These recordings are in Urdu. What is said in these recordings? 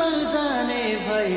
مرجانے بھائی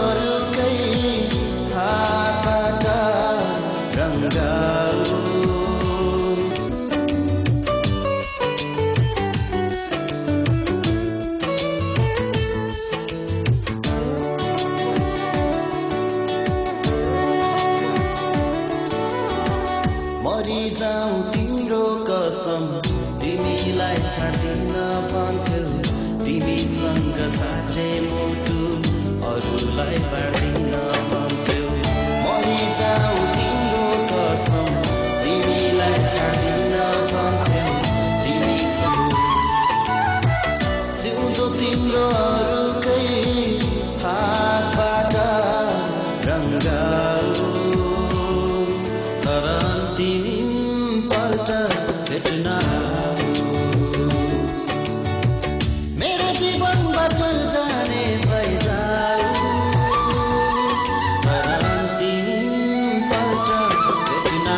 سمی نہ بندو سنگ سی مرد بندی جاؤں تمہیں کسم بنتے سو تم رنگ نہ